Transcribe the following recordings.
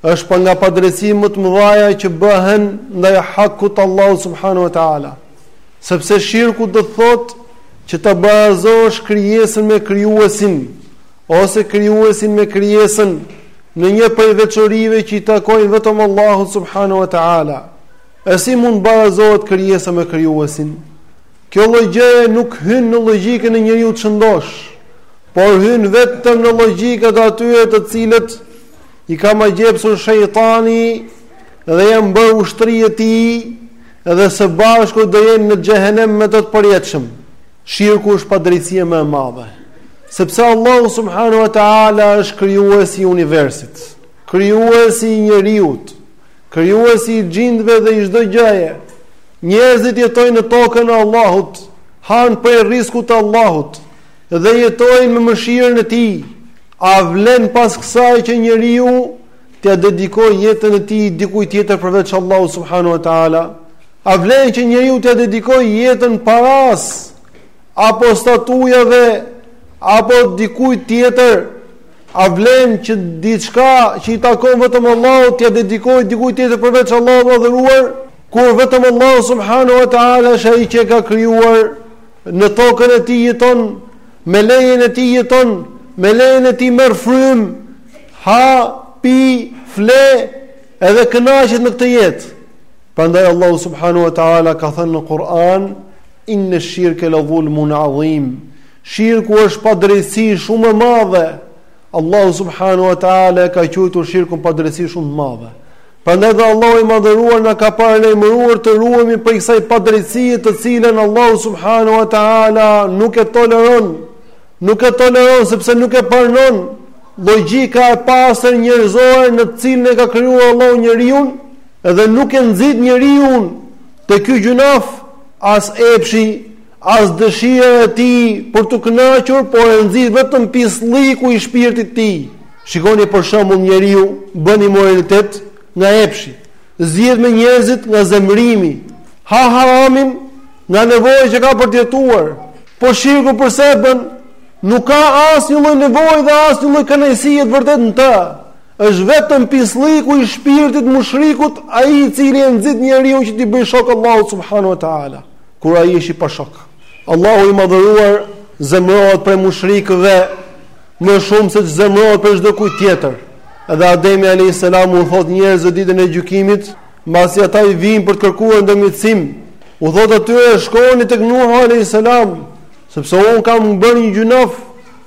Është pra nga padrejtësitë më të mëdhaja që bëhen ndaj hakut Allahut subhanahu wa taala. Sepse shirku do të thotë që të barazosh krijesën me krijuesin ose krijuesin me krijesën në një prej veçorive që i takojnë vetëm Allahut subhanahu wa taala. E si mund barazohet krijesa me krijuesin? Kjo lloj gjëje nuk hyn në logjikën e njeriut të shëndoshë, por hyn vetëm në logjikat e atyre të cilët I ka magjepsur shejtani dhe janë bërë ushtri e tij dhe së bashku do jenë në xhehenem me të të përjetshëm. Shirku është padrejtësia më e madhe. Sepse Allahu subhanahu wa ta'ala është krijuesi i universit, krijuesi i njeriut, krijuesi i xhindëve dhe i çdo gjëje. Njerëzit jetojnë në tokën e Allahut, hanë prej riskut të Allahut, dhe jetojnë me mëshirën e Tij, a vlen pas kësaj që njeriu t'ia dedikojë jetën e tij dikujt tjetër përveç Allahut subhanahu wa taala? A vlen që njeriu t'ia dedikojë jetën parasë apo statujave apo dikujt tjetër? A vlen që diçka që i takon vetëm Allahut t'ia dedikojë dikujt tjetër përveç Allahut ta adhuruar? Kur vetëm Allahu subhanahu wa taala është ai që e ka krijuar Në tokën e tij jeton, me lejen e tij jeton, me lejen e tij merr frymë, ha, pi, fle, edhe kënaqet në këtë jetë. Prandaj Allahu subhanahu wa taala ka thënë në Kur'an inne shirke ledhulmun adhim shirku është padrejtësi shumë e madhe Allahu subhanahu wa ta'ala e ka quajtur shirkun padrejtësi shumë e madhe Prandaj dhe Allahu i Madhëruar na ka paralajmëruar të ruhemi prej kësaj padrejtësie të cilën Allahu subhanahu wa taala nuk e toleron. Nuk e toleron sepse nuk e pranon logjika e pastër njerëzore në të cilën e ka krijuar Allahu njeriun edhe nuk e nxit njeriun te ky gjynaf as epshi As dëshira e tij për t'u kënaqur, por e nxit vetëm pislliku i shpirtit të tij. Shikoni për shembull njeriu bën imoralitet nga epshi, zihet me njerëzit nga zemërimi, ha haramin nga nevoja që ka për të jetuar. Po shirku përse e bën? Nuk ka asnjë lloj nevoje dhe asnjë lloj kënaqësie të vërtetë në të. Është vetëm pislliku i shpirtit të mushrikut, ai i cili e nxit njeriun që t'i bëjë shok Allahut subhanahu wa taala. kur ai është i pashok. Allahu i madhëruar zemërohet për mushrikëve më shumë se që zemërohet për shdo kuj tjetër. Edhe Ademi a.s. u thot njerëzë ditën e gjukimit, mas i ata i vim për të kërkuar ndë mitësim, u thot atyre shkoni të kënuha a.s. sepse unë kam më bërë një gjunafë,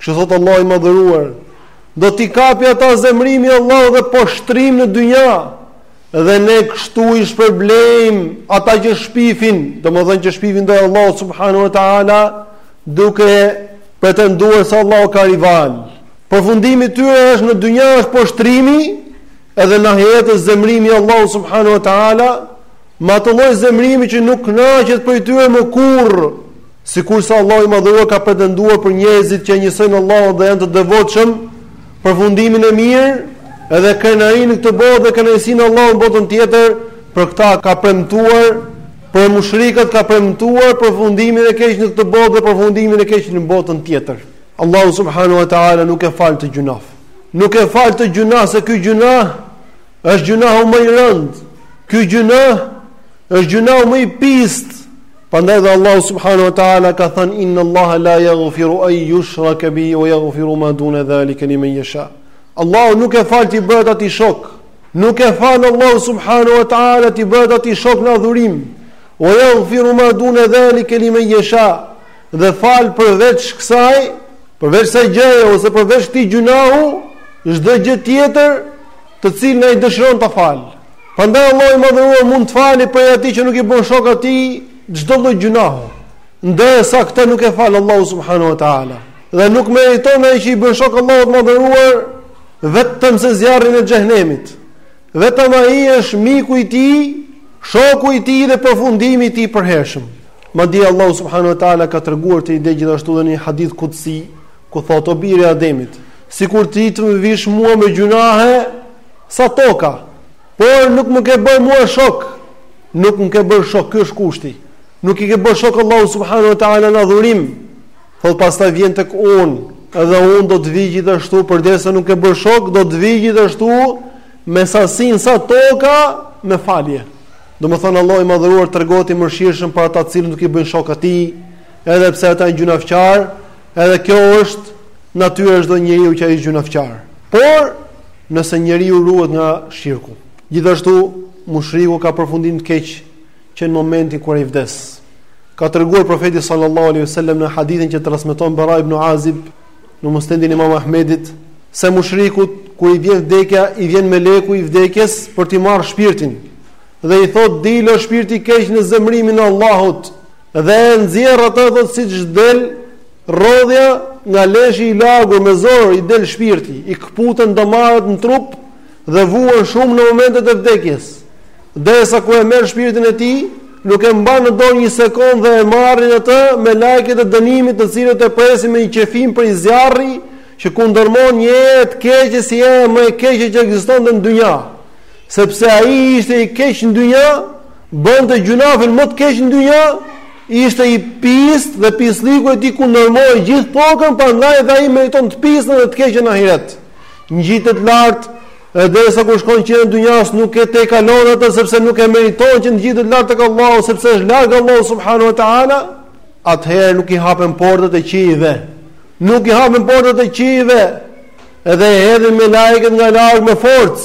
Kështu thotë Allahu i madhëruar, do t'i kapi ata zemrimi i Allahut dhe poshtrim në dynja, dhe ne kështu i shpërblejmë ata që shpifin, domethënë që shpifin ndaj Allahut subhanahu wa taala, duke pretenduar se Allahu ka rival. Përfundimi i tyre është në dynja është poshtrimi, edhe në ahiret është zemrimi i Allahut subhanahu wa taala, me atë lloj zemrimi që nuk kënaqet prej tyre më kurrë. Sikurse Allahu i Madhëruar ka pretenduar për njerëzit që e njësojnë Allahun dhe janë të devotshëm, përfundimin e mirë, edhe krenarinë në këtë botë dhe kënaqësinë e Allahut në botën tjetër, për këta ka premtuar, për mushrikët ka premtuar përfundimin e keq në këtë botë dhe përfundimin e keq në botën tjetër. Allahu subhanahu wa taala nuk e fal këtë gjunah. Nuk e fal këtë gjunah se ky gjunah është gjunahu më i rëndë. Ky gjunah është gjunahu më i pistë Prandaj dhe Allahu subhanahu wa taala ka thënë inna Allaha la yaghfiru an yushraka bihi wa yaghfiru ma duna zalika liman yasha. Allahu nuk e fal t'i bëhet atij shok. Nuk e fal Allahu subhanahu wa taala t'i bëhet atij shok në adhurim. Wa yaghfiru ma duna zalika liman yasha. Dhe fal përveç kësaj, përveç kësaj gjëje ose përveç këtij gjynahu, çdo gjë tjetër të cilën ai dëshiron ta falë. Prandaj Allahu i Madhëruar mund të falë prej atij që nuk i bën shok atij çdo lloj gjunahu. Ndërsa këtë nuk e fal Allahu subhanahu wa taala. Dhe nuk meriton ai që i bën shok Allahut të Madhëruar vetëm se zjarrin e xhehenemit. Vetëm ai është miku i tij, shoku i tij dhe përfundimi i tij i përhershëm. Madje Allahu subhanahu wa taala ka treguar këtë ide gjithashtu dhe në një hadith kutsi, ku thotë o biri i Ademit, sikur ti të më vish mua me gjunahe sa toka, por nuk më ke bërë mua shok, nuk më ke bërë shok, ky është kushti, nuk i ke bërë shok Allahut subhanahu wa taala në adhurim, thotë pastaj vjen tek unë, edhe unë do të vij gjithashtu, përderisa nuk ke bërë shok, do të vij gjithashtu me sasinë sa toka me falje. Domethënë Allahu i madhëruar tregohet i mëshirshëm për ata të cilët nuk i bëjnë shok atij, edhe pse ata janë gjunahqarë, Edhe kjo është natyrë e çdo njeriu që ai është gjunahqar. Por nëse njeriu ruhet nga shirku, gjithashtu mushriku ka përfundim të keq që në momentin kur ai vdes. Ka treguar profeti sallallahu alaihi wasallam në hadithin që transmeton Bara ibn Azib në Musnedin e Imam Ahmedit se mushrikut kur i vjen vdekja i vjen meleku i vdekjes për t'i marrë shpirtin dhe i thotë dil o shpirt i keq në zemrimin e Allahut Dhe e nxjerr atë thot siç del rrodhja nga leshi i lagur me zor i del shpirti, i këputen damarët në trup dhe vuan shumë në momentet e vdekjes. Derisa kur e merr shpirtin e tij, nuk e mban në dorë një sekond dhe e marrin atë melaiket e dënimit të cilët e presin me një qefim prej zjarri që kundërmon një erë të keqe si era më e keqe që ekzistonte në dynja sepse ai ishte i keq në dynja bënte gjynahin më të keq në dynja, ishte i pist dhe pislliku e tij kundërmoi gjithë tokën, prandaj dhe ai meriton të pistën dhe të keqen në ahiret. Ngjitet lart Edhe derisa kur shkon qiellin e dynjas nuk e tejkalon atë sepse nuk e meriton që të ngjitet lart tek Allahu sepse është larg Allahut subhanahu wa ta'ala atëherë nuk i hapen portët e qiejve nuk i hapen portët e qiejve edhe e hedhin melaiket nga lart me forcë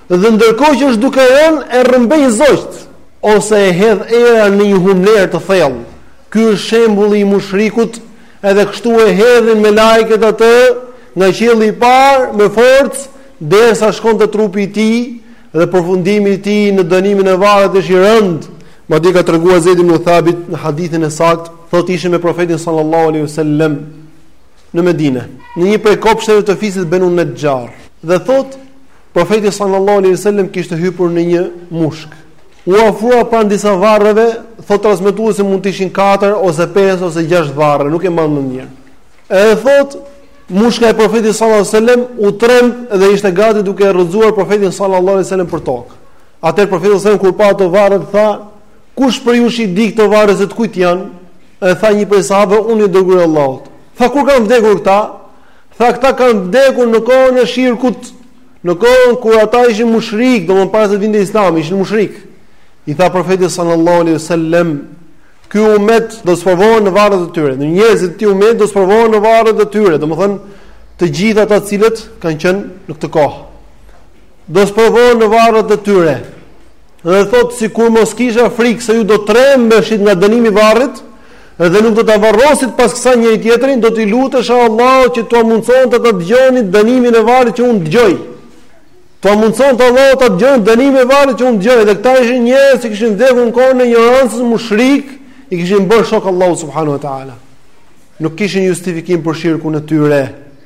Dhe ndërkohë që është duke rënë e rrëmbejnë zogjtë ose e hedh era në një humnerë të thellë. Ky është shembulli i mushrikut, edhe kështu e hedhin melaiket atë nga qielli i parë me forcë derisa shkon te trupi i tij dhe përfundimi i tij në dënimin e varrit është i rëndë. Madje ka treguar Zeid ibn Thabit në hadithin e saktë, thotë ishim me profetin sallallahu alaihi wasallam në Medinë, në një prej kopshteve të fisit Banu Najjar. Dhe thotë Profeti sallallahu alaihi wasallam kishte hipur në një mushkë. U afrua pranë disa varreve, thotë transmetuesi mund të ishin 4 ose 5 ose 6 varre, nuk e mbaj mend mirë. Edhe thotë mushka e profetit sallallahu alaihi wasallam u tremb dhe ishte gati duke e rrëzuar profetin sallallahu alaihi wasallam për tokë. Atëherë profeti sallallahu kur pa ato varre tha, kush prej jush i di këto varre se të kujt janë? E tha një prej sahabëve, unë i dërguari Allahut. Tha kur kanë vdekur këta, Tha këta kanë vdekur në kohën e shirkut, në kohën kur ata ishin mushrikë, domethënë para se të vinte Islami, ishin mushrikë. I tha profeti sallallahu alaihi wasallam, ky umet do të sprovohen në varret e tyre. Në njerëzit e këtij umeti do të sprovohen në varret e tyre, domethënë të gjithë ata të cilët kanë qenë në këtë kohë. Do të sprovohen në varret e tyre. Dhe thotë, Sikur mos kisha frikë se ju do të trembeshit nga dënimi i varrit dhe nuk do ta varrosnit pas kësaj njëri-tjetrin, do t'i lutesha Allahut që t'ua mundsonte ta dëgjonit dënimin e varrit që unë dëgjoj. T'ua mundsonte Allahu ta dëgjonit dënimin e varrit që unë dëgjoj, dhe këta ishin njerëz që kishin vdekur në kohën e injorancës mushrikë, i kishin bërë shok Allahut subhanahu wa taala. Nuk kishin justifikim për shirkun e tyre.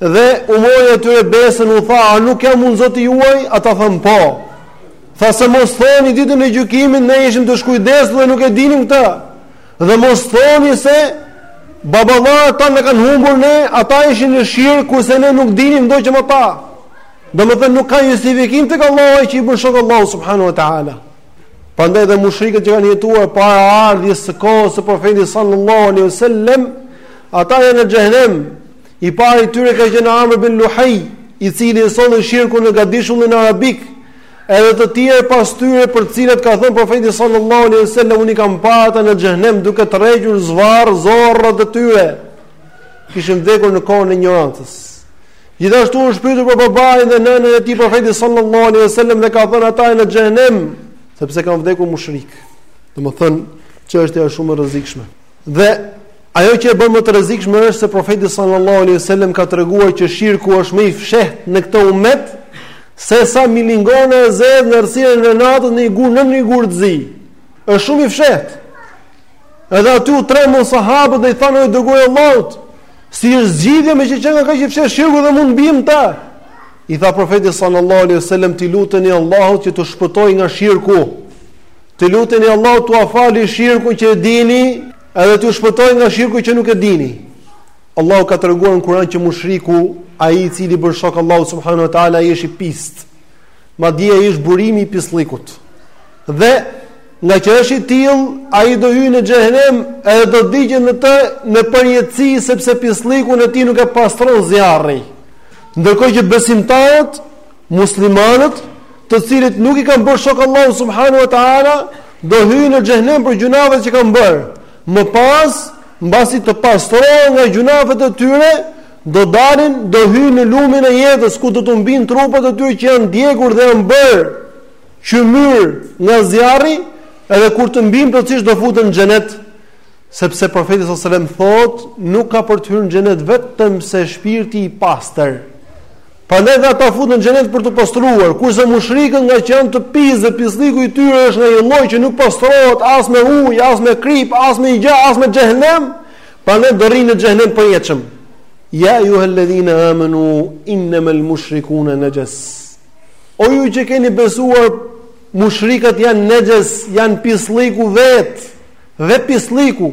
Dhe u mori atyre besën u tha, a nuk jam unë Zoti juaj? Ata thanë po. Tha se mos thoni ditën e gjykimit ne ishim të shkujdesur dhe nuk e dinim këtë. Dhe mos thoni se baballarët tanë na kanë humbur ne, ata ishin në shirk, kurse ne nuk dinim gjë më tepër. Domethënë nuk ka justifikim tek Allahu që i bën shok Allahut subhanahu wa ta'ala. Prandaj dhe mushrikët që kanë jetuar para ardhjes së kohës së profetit sallallahu alaihi wasallam, ata janë në xhehenem, I pari i tyre ka qenë Amr bin Luhai, i cili e solli shirkun në gadishullin arabik, edhe të tjerë pas tyre për të cilët ka thënë profeti sallallahu alaihi wasallam unë i kam parë ata në xhehenem duke tërhequr zvarrë zorrët e tyre kishin vdekur në kohën e injorancës gjithashtu është pyetur për babain dhe nënën e tij profeti sallallahu alaihi wasallam dhe ka thënë ata janë në xhehenem sepse kanë vdekur mushrikë domethënë çështja është shumë e rrezikshme Dhe ajo që e bën më të rrezikshme është se profeti sallallahu alaihi wasallam ka treguar që shirku është më i fshehtë në këtë umet se sa milingona e zezë në errësirën e natës në një gur në një gur të zi. Është shumë i fshehtë. Edhe aty u trembën sahabët dhe i thanë o i dërguari i Allahut. Si është zgjidhja meqë qenka kaq i fshehtë shirku dhe mund biem në të. I tha profeti sallallahu alaihi wasallam t'i luteni Allahut që t'ju shpëtojë nga shirku. T'i luteni Allahut t'ua fali shirkun që e dini, edhe t'ju shpëtojë nga shirku që nuk e dini. Allahu ka treguar në Kur'an që mushriku, ai i cili bën shok Allahut subhanahu wa taala, ai është i pistë. Madje ai është burimi i pisllikut. Dhe ngaqë është i tillë, ai do hyjë në xhehenem edhe do digjet në të në përjetësi sepse pisllikun e tij nuk e pastron zjarri. Ndërkohë që besimtarët Muslimanët, të cilët nuk i kanë bërë shok Allahut subhanahu wa taala, do hyjnë në xhehenem për gjynahet që kanë bërë. Më pas, mbasi të pastrohen nga gjynahet e tyre, do dalin, do hyjnë në lumin e jetës ku do t'u mbijnë trupat e tyre që janë djegur dhe janë bërë qymyr nga zjarri, edhe kur të mbijnë plotësisht do futen në xhenet sepse profeti sallallahu alajhi wasallam thotë nuk ka për të hyrë në xhenet vetëm se shpirti i pastër. Prandaj dhe ata futen në xhenet për t'u pastruar, kurse mushrikët ngaqë janë të pis dhe pislliku i tyre është nga një lloj që nuk pastrohet as me ujë, as me krip, as me gjë, as me xhehenem, prandaj do rrinë në xhehenem përjetshëm. Ja ejjuhal ladhina amanu innama al mushrikuna nexhes. O ju që keni besuar, mushrikët janë nexhes, janë pislliku vetë, dhe pislliku.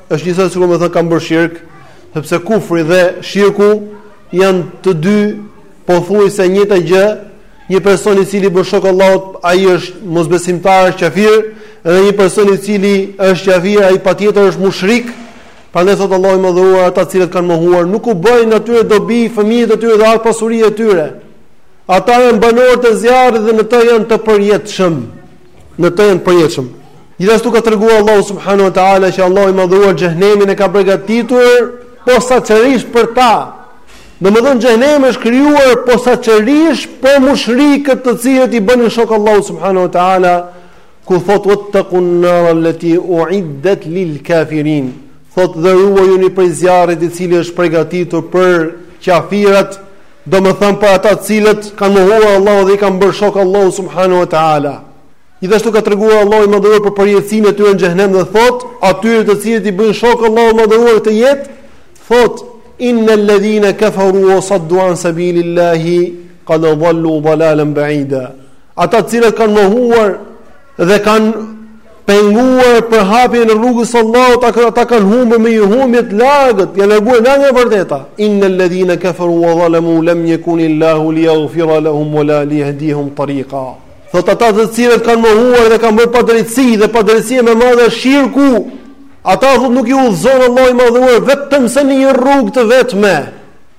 Është njësoj sikur me thënë kam bërë shirk, sepse kufri dhe shirku janë të dy pothuajse e njëjta gjë. Një person i cili bën shok Allahut, ai është mosbesimtar, është kafir, dhe një person i cili është kafir, ai patjetër është mushrik. Prandaj thot Allahu i madhëruar, ata të cilët kanë mohuar, nuk u bëjnë atyre dobi fëmijët e tyre dhe as pasuria e tyre. Ata janë banorë të zjarrit dhe në të janë të përjetshëm. në të janë të përjetshëm. Gjithashtu ka treguar Allahu subhanahu wa taala që Allahu i madhëruar xhenemin e ka përgatitur posaçërisht për ta. Domethënë xhenemi është krijuar posaçërisht për mushrikët të cilët i bënin shok Allahu subhanahu wa taala ku thot wattaqun nara allati u'iddat lil kafirin thot dhe ruajuni prej zjarrit i cili është pregatitur për kafirat Domethënë për ata të cilët kanë mohuar Allahun dhe i kanë bërë shok Allahut subhanahu wa taala. Gjithashtu ka treguar Allahu i Madhëruar për përjetësimin e tyre në xhenem dhe thot, atyre të cilët i bëjnë shok Allahu i Madhëruar këtë jetë, thot inna alladhina kafaru wa saddu an sabilillahi qad dhallu dhalalan ba'ida. Ata të cilët kanë mohuar dhe kanë penguar përhapjen e rrugës së Allahut, ata ata kanë humbur me një humbje të largët, janë larguar nga nga e vërteta. Innal ladhina kafaru wa zalamu lam yakun illahu liyaghfira lahum wa la liyahdihum tariqa. Thot ata të cilët kanë mohuar dhe kanë bërë padrejtësi dhe padrejtësia më e madhe është shirku. Ata thot nuk i udhëzon Allahu i madhëruar vetëm se në një rrugë të vetme.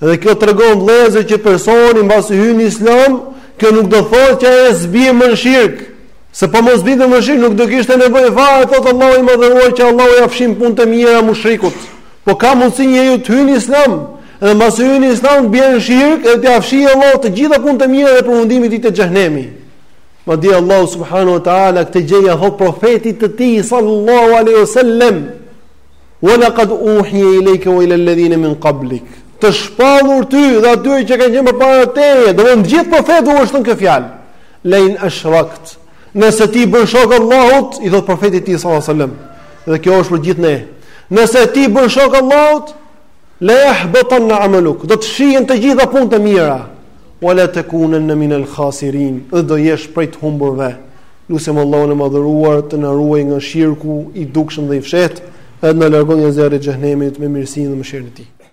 Dhe kjo tregon vëllezër që personi mbasi hyn në Islam, kjo nuk do thotë që ai s'bie më në shirk. Se po mos binte më në shirk, nuk do kishte nevojë fare të thotë Allahu i madhëruar që Allahu ia fshin punët e mira mushrikut. Po ka mundsi njeriu të hyjë në Islam, edhe mbasi hyn në Islam bie në shirk, edhe t'ia fshijë Allahu të gjitha punët e mira dhe përfundimi i tij të xhenemi. Madje Allahu subhanahu wa taala këtë gjë ja thot profetit të tij sallallahu alaihi wasallam. Wa laqad uhiya ilayka wa ila alladhina min qablik. Të shpallur ty dhe atyre që kanë qenë përpara teje, domethënë të gjithë profetëve u është thënë kjo fjalë. La in ashrakt. Nëse ti bën shok Allahut, i thot profetit të tij sallallahu alaihi wasallam. Dhe kjo është për gjithë ne. Nëse ti bën shok Allahut, La yahbatanna amaluk, do të fshihen të gjitha punët e mira. Wa la takunanna min al khasirin, dhe do jesh prej të humburve. Lusim Allahun e Madhëruar të na ruajë nga shirku i dukshëm dhe i fshehtë, dhe të na largojë nga zjarri i xhehenemit me mirësinë dhe mëshirën e Tij.